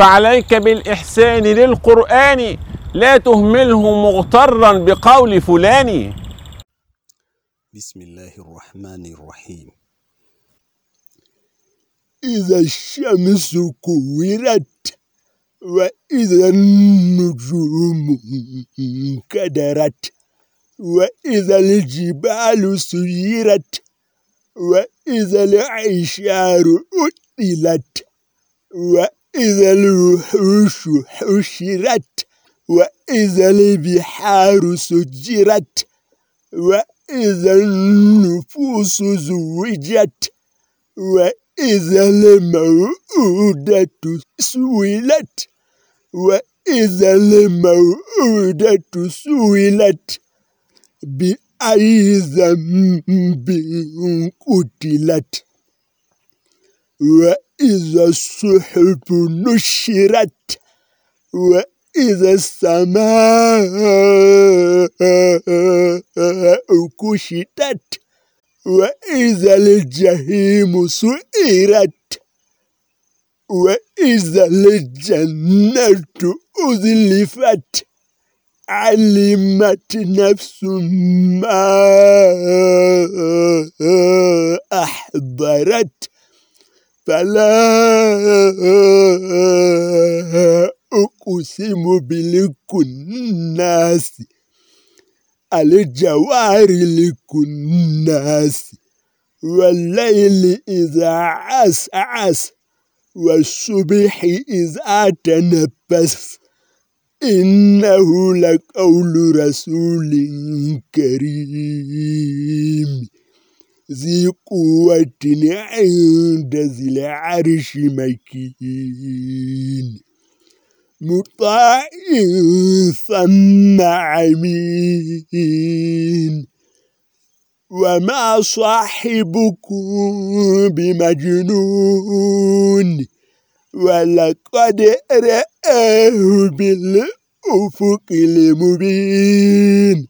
فعليك بالإحسان للقرآن لا تهمله مغترا بقول فلان. بسم الله الرحمن الرحيم. إذا الشمس كورت وإذا النجوم انكدرت وإذا الجبال سيرت وإذا العشار أطلت وإذا الوحوش حشرت وإذا البحار سجرت وإذا النفوس زوجت وإذا الموءودة سئلت وإذا الموءودة سئلت بأي ذنب قتلت وإذا الصحف نشرت وإذا السماء كشطت وإذا الجحيم سئرت وإذا الجنة أزلفت علمت نفس ما أحضرت فلا أقسم بالكناس. الجوار لكناس والليل إذا عسعس والصبح إذا تنفس. إنه لقول رسول كريم. ذي قوة عند ذي العرش مكين. مطاع ثم عمين وما صاحبكم بمجنون. ولقد رآه بالأفق المبين.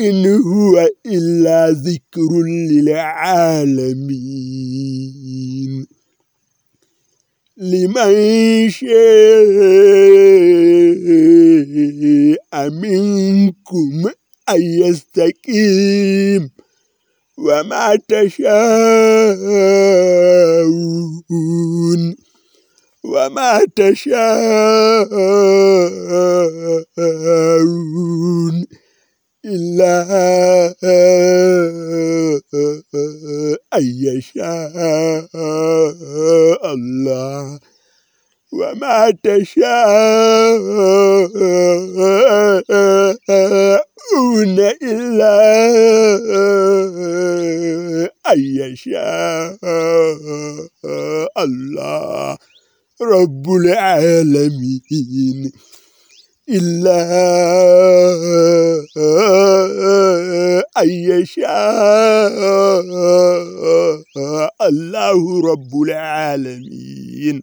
إن هو إلا ذكر للعالمين. لمن شاء منكم أن يستقيم وما تشاءون وما تشاءون. إلا أن يشاء الله وما تشاءون إلا أن يشاء الله رب العالمين إلا أن يشاء الله رب العالمين.